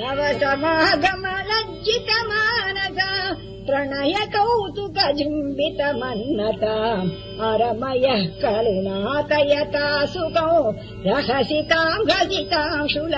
नवसमागमलज्जितमानसा लज्जित कौतुक प्रणयकौ तु अरमयः करुणातयता सुखौ रहसिताम् गजिताम् शूल